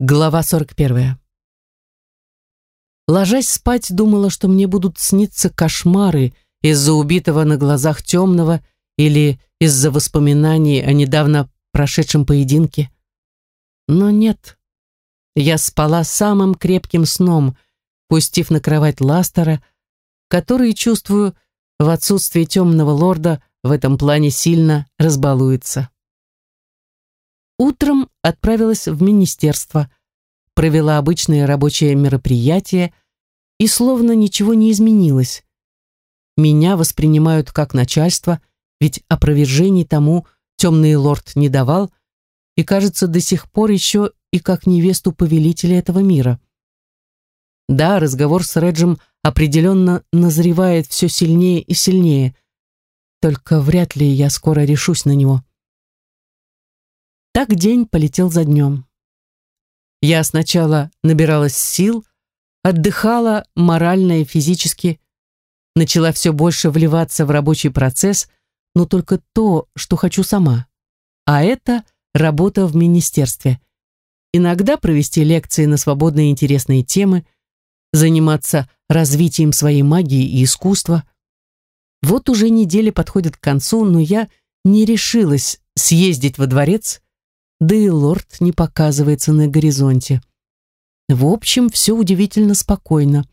Глава 41. Ложась спать, думала, что мне будут сниться кошмары из-за убитого на глазах темного или из-за воспоминаний о недавно прошедшем поединке. Но нет. Я спала самым крепким сном, пустив на кровать Ластера, который, чувствую, в отсутствие темного лорда в этом плане сильно разбалуется. Утром отправилась в министерство, провела обычные рабочие мероприятия, и словно ничего не изменилось. Меня воспринимают как начальство, ведь опровержений тому темный лорд не давал, и, кажется, до сих пор еще и как невесту повелителя этого мира. Да, разговор с Реджем определенно назревает все сильнее и сильнее, только вряд ли я скоро решусь на него. Так день полетел за днем. Я сначала набиралась сил, отдыхала морально и физически, начала все больше вливаться в рабочий процесс, но только то, что хочу сама. А это работа в министерстве. Иногда провести лекции на свободные интересные темы, заниматься развитием своей магии и искусства. Вот уже неделя подходит к концу, но я не решилась съездить во дворец, да и лорд не показывается на горизонте. В общем, все удивительно спокойно.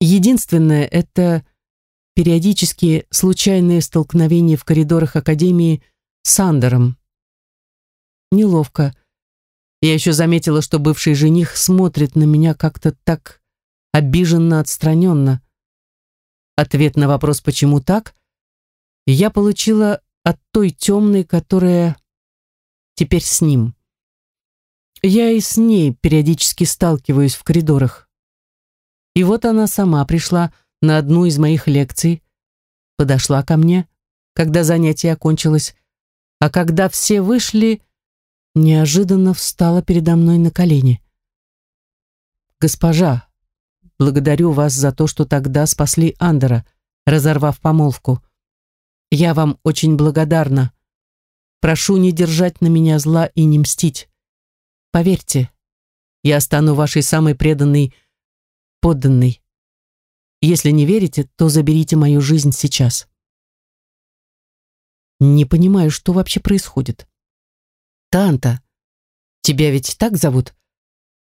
Единственное, это периодические случайные столкновения в коридорах Академии с Андером. Неловко. Я еще заметила, что бывший жених смотрит на меня как-то так обиженно отстраненно. Ответ на вопрос «почему так?» я получила от той темной, которая теперь с ним. Я и с ней периодически сталкиваюсь в коридорах. И вот она сама пришла на одну из моих лекций, подошла ко мне, когда занятие окончилось, а когда все вышли, неожиданно встала передо мной на колени. «Госпожа, благодарю вас за то, что тогда спасли Андера, разорвав помолвку. Я вам очень благодарна. Прошу не держать на меня зла и не мстить. Поверьте, я стану вашей самой преданной подданной. Если не верите, то заберите мою жизнь сейчас. Не понимаю, что вообще происходит. Танта, тебя ведь так зовут?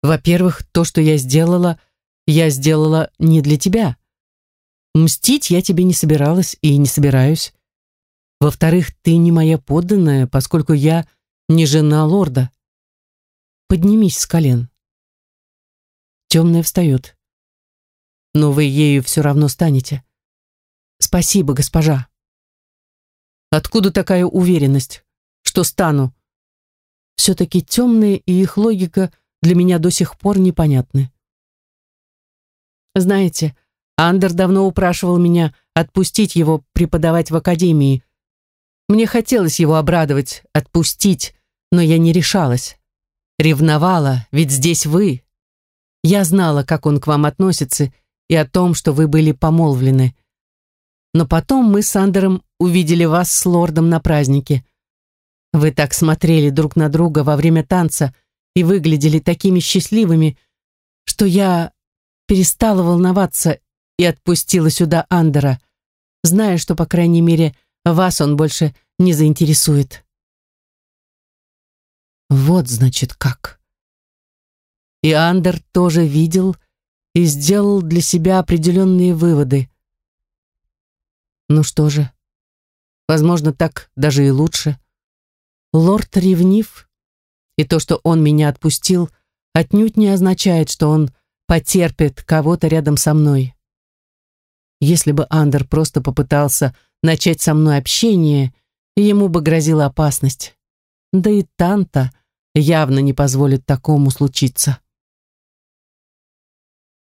Во-первых, то, что я сделала, я сделала не для тебя. Мстить я тебе не собиралась и не собираюсь. Во-вторых, ты не моя подданная, поскольку я не жена лорда. Поднимись с колен. Темная встает. Но вы ею все равно станете. Спасибо, госпожа. Откуда такая уверенность, что стану? Все-таки темные и их логика для меня до сих пор непонятны. Знаете, Андер давно упрашивал меня отпустить его преподавать в академии, мне хотелось его обрадовать, отпустить, но я не решалась. Ревновала, ведь здесь вы. Я знала, как он к вам относится, и о том, что вы были помолвлены. Но потом мы с Андером увидели вас с лордом на празднике. Вы так смотрели друг на друга во время танца и выглядели такими счастливыми, что я перестала волноваться и отпустила сюда Андера, зная, что, по крайней мере, вас он больше не заинтересует. Вот, значит, как. И Андер тоже видел и сделал для себя определенные выводы. Ну что же, возможно, так даже и лучше. Лорд ревнив, и то, что он меня отпустил, отнюдь не означает, что он потерпит кого-то рядом со мной. Если бы Андер просто попытался начать со мной общение, ему бы грозила опасность. Да и Танта явно не позволит такому случиться.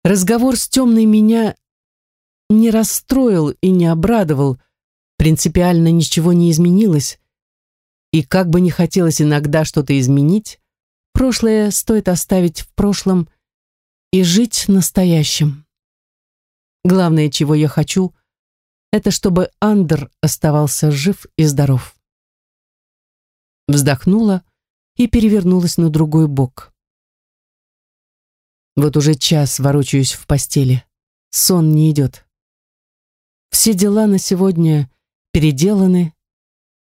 Разговор с темной меня не расстроил и не обрадовал, принципиально ничего не изменилось. И как бы не хотелось иногда что-то изменить, прошлое стоит оставить в прошлом и жить настоящим. Главное, чего я хочу, это чтобы Андер оставался жив и здоров. Вздохнула и перевернулась на другой бок. Вот уже час ворочаюсь в постели. Сон не идет. Все дела на сегодня переделаны.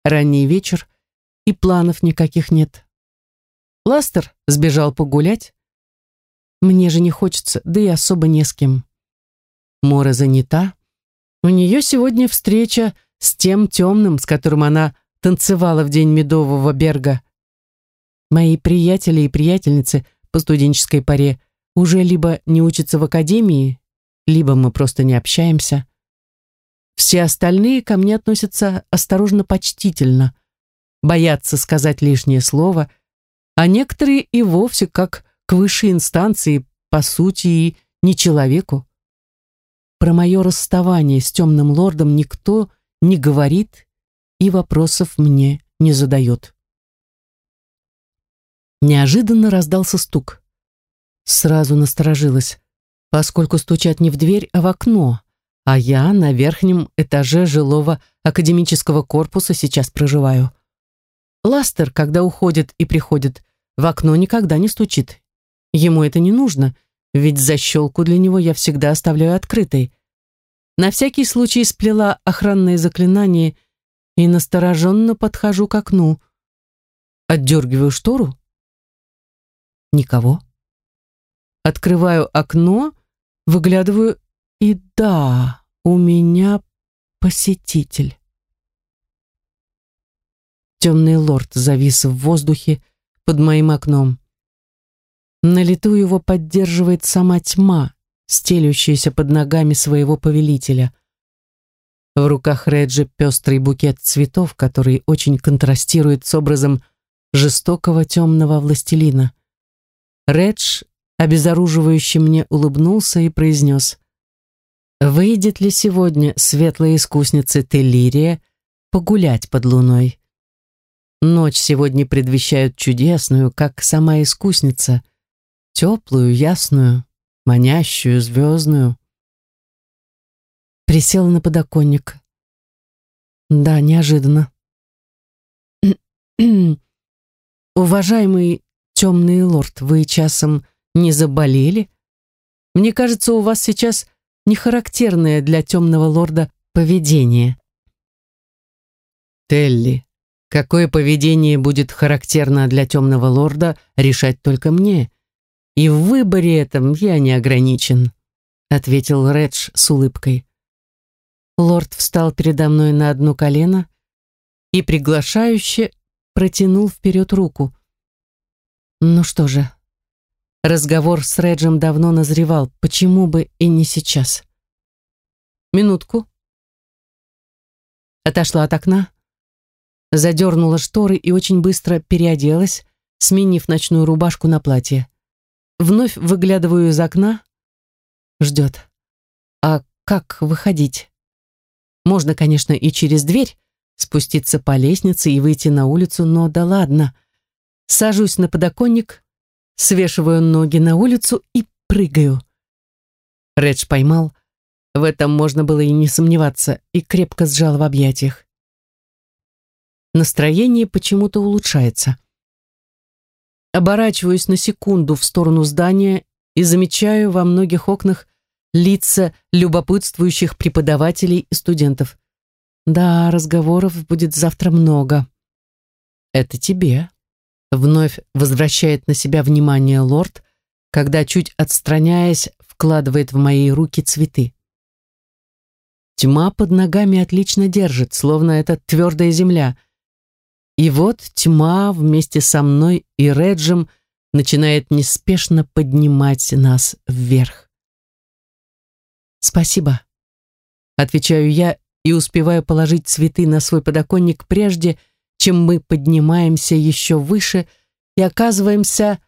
Ранний вечер, и планов никаких нет. Ластер сбежал погулять. Мне же не хочется, да и особо не с кем. Мора занята. У нее сегодня встреча с тем темным, с которым она танцевала в день медового берга. Мои приятели и приятельницы по студенческой паре уже либо не учатся в академии, либо мы просто не общаемся. Все остальные ко мне относятся осторожно почтительно, боятся сказать лишнее слово, а некоторые и вовсе как к высшей инстанции, по сути, и не человеку. Про мое расставание с темным лордом никто не говорит и вопросов мне не задает. Неожиданно раздался стук. Сразу насторожилась, поскольку стучат не в дверь, а в окно, а я на верхнем этаже жилого академического корпуса сейчас проживаю. Ластер, когда уходит и приходит, в окно никогда не стучит. Ему это не нужно, ведь защелку для него я всегда оставляю открытой. На всякий случай сплела охранное заклинание и настороженно подхожу к окну. Отдергиваю штору. Никого. Открываю окно, выглядываю, и да, у меня посетитель. Темный лорд завис в воздухе под моим окном. На лету его поддерживает сама тьма, стелющаяся под ногами своего повелителя. В руках Реджи пестрый букет цветов, который очень контрастирует с образом жестокого темного властелина. Редж обезоруживающе мне улыбнулся и произнес «Выйдет ли сегодня светлая искусница Теллирия погулять под луной?» Ночь сегодня предвещает чудесную, как сама искусница, теплую, ясную, манящую, звездную. Присела на подоконник. Да, неожиданно. Уважаемый темный лорд, вы часом не заболели? Мне кажется, у вас сейчас нехарактерное для темного лорда поведение. Телли, какое поведение будет характерно для темного лорда, решать только мне. И в выборе этом я не ограничен, ответил Редж с улыбкой. Лорд встал передо мной на одно колено и приглашающе протянул вперед руку. Ну что же, разговор с Реджем давно назревал, почему бы и не сейчас. Минутку. Отошла от окна, задернула шторы и очень быстро переоделась, сменив ночную рубашку на платье. Вновь выглядываю из окна. Ждет. А как выходить? Можно, конечно, и через дверь, спуститься по лестнице и выйти на улицу, но да ладно — Сажусь на подоконник, свешиваю ноги на улицу и прыгаю. Редж поймал. В этом можно было и не сомневаться, и крепко сжал в объятиях. Настроение почему-то улучшается. Оборачиваюсь на секунду в сторону здания и замечаю во многих окнах лица любопытствующих преподавателей и студентов. Да, разговоров будет завтра много. Это тебе. Вновь возвращает на себя внимание лорд, когда, чуть отстраняясь, вкладывает в мои руки цветы. Тьма под ногами отлично держит, словно это твердая земля. И вот тьма вместе со мной и Реджем начинает неспешно поднимать нас вверх. «Спасибо», — отвечаю я и успеваю положить цветы на свой подоконник прежде, чем мы поднимаемся еще выше и оказываемся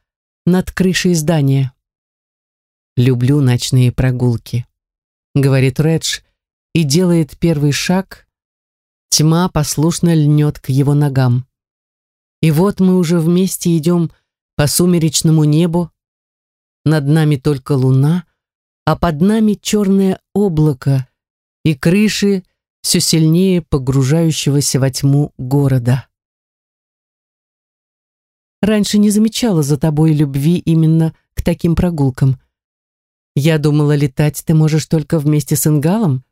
над крышей здания. «Люблю ночные прогулки», — говорит Редж и делает первый шаг. Тьма послушно льнет к его ногам. И вот мы уже вместе идем по сумеречному небу. Над нами только луна, а под нами черное облако и крыши все сильнее погружающегося во тьму города. Раньше не замечала за тобой любви именно к таким прогулкам. Я думала, летать ты можешь только вместе с Ингалом.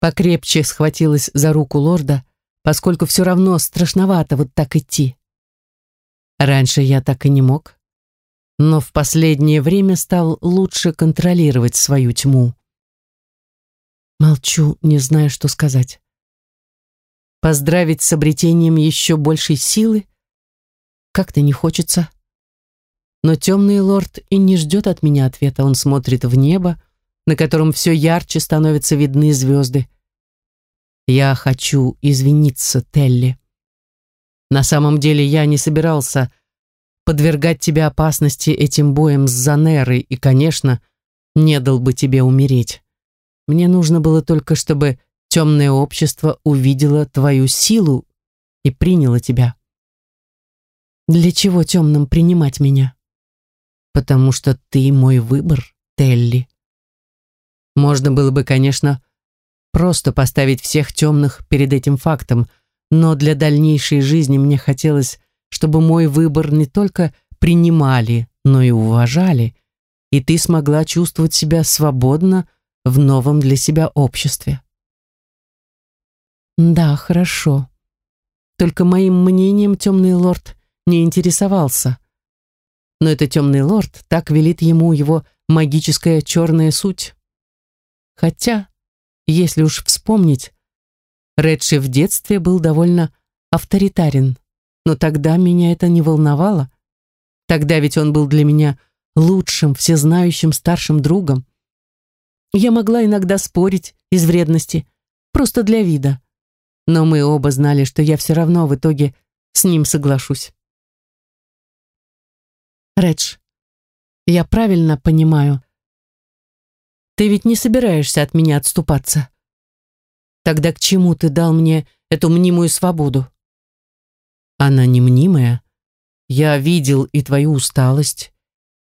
Покрепче схватилась за руку лорда, поскольку все равно страшновато вот так идти. Раньше я так и не мог, но в последнее время стал лучше контролировать свою тьму. Молчу, не зная, что сказать. Поздравить с обретением еще большей силы? Как-то не хочется. Но темный лорд и не ждет от меня ответа. Он смотрит в небо, на котором все ярче становятся видны звезды. Я хочу извиниться, Телли. На самом деле я не собирался подвергать тебя опасности этим боем с Занерой и, конечно, не дал бы тебе умереть. Мне нужно было только, чтобы темное общество увидело твою силу и приняло тебя. Для чего темным принимать меня? Потому что ты мой выбор, Телли. Можно было бы, конечно, просто поставить всех темных перед этим фактом, но для дальнейшей жизни мне хотелось, чтобы мой выбор не только принимали, но и уважали, и ты смогла чувствовать себя свободно в новом для себя обществе. Да, хорошо. Только моим мнением темный лорд не интересовался. Но это темный лорд, так велит ему его магическая черная суть. Хотя, если уж вспомнить, Редши в детстве был довольно авторитарен, но тогда меня это не волновало. Тогда ведь он был для меня лучшим, всезнающим старшим другом. Я могла иногда спорить из вредности, просто для вида. Но мы оба знали, что я все равно в итоге с ним соглашусь. Редж, я правильно понимаю. Ты ведь не собираешься от меня отступаться. Тогда к чему ты дал мне эту мнимую свободу? Она не мнимая. Я видел и твою усталость,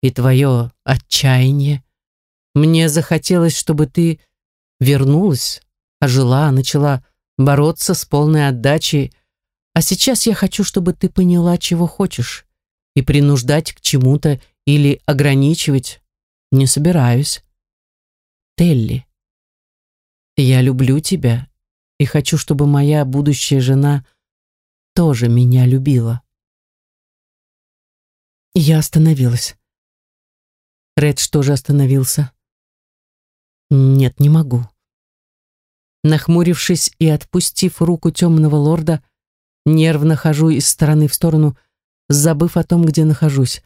и твое отчаяние. Мне захотелось, чтобы ты вернулась, ожила, начала бороться с полной отдачей, а сейчас я хочу, чтобы ты поняла, чего хочешь, и принуждать к чему-то или ограничивать не собираюсь. Телли, я люблю тебя и хочу, чтобы моя будущая жена тоже меня любила. Я остановилась. Редж тоже остановился. Нет, не могу. Нахмурившись и отпустив руку темного лорда, нервно хожу из стороны в сторону, забыв о том, где нахожусь.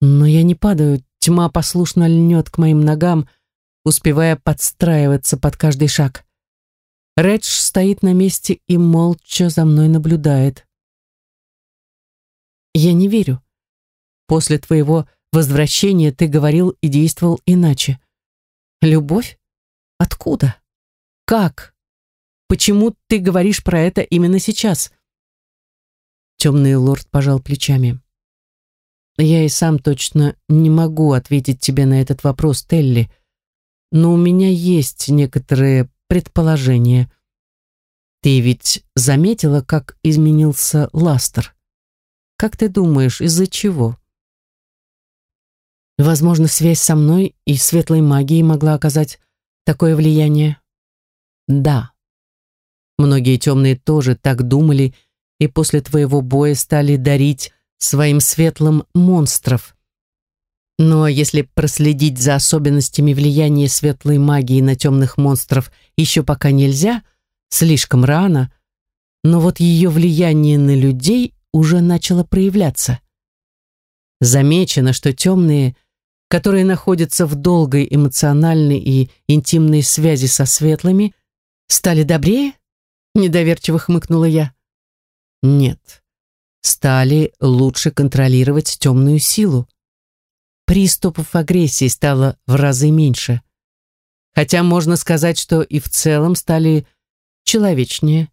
Но я не падаю, тьма послушно льнет к моим ногам, успевая подстраиваться под каждый шаг. Редж стоит на месте и молча за мной наблюдает. Я не верю. После твоего возвращения ты говорил и действовал иначе. Любовь? Откуда? Как? Почему ты говоришь про это именно сейчас? Темный лорд пожал плечами. Я и сам точно не могу ответить тебе на этот вопрос, Телли, но у меня есть некоторые предположение. Ты ведь заметила, как изменился Ластер? Как ты думаешь, из-за чего? Возможно, связь со мной и светлой магией могла оказать такое влияние? Да. Многие темные тоже так думали и после твоего боя стали дарить своим светлым монстров. Но если проследить за особенностями влияния светлой магии на темных монстров еще пока нельзя, слишком рано, но вот ее влияние на людей уже начало проявляться. Замечено, что темные, которые находятся в долгой эмоциональной и интимной связи со светлыми, стали добрее? Недоверчиво хмыкнула я. Нет, стали лучше контролировать темную силу приступов агрессии стало в разы меньше. Хотя можно сказать, что и в целом стали человечнее,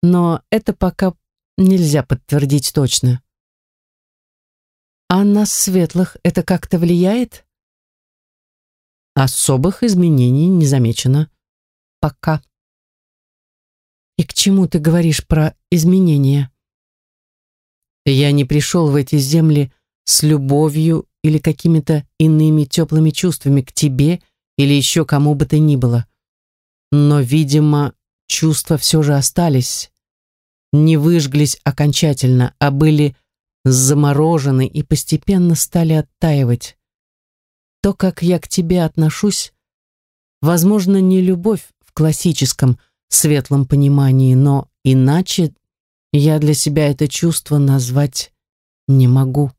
но это пока нельзя подтвердить точно. А на светлых это как-то влияет? Особых изменений не замечено. Пока. И к чему ты говоришь про изменения? Я не пришел в эти земли с любовью или какими-то иными теплыми чувствами к тебе или еще кому бы то ни было. Но, видимо, чувства все же остались, не выжглись окончательно, а были заморожены и постепенно стали оттаивать. То, как я к тебе отношусь, возможно, не любовь в классическом светлом понимании, но иначе я для себя это чувство назвать не могу.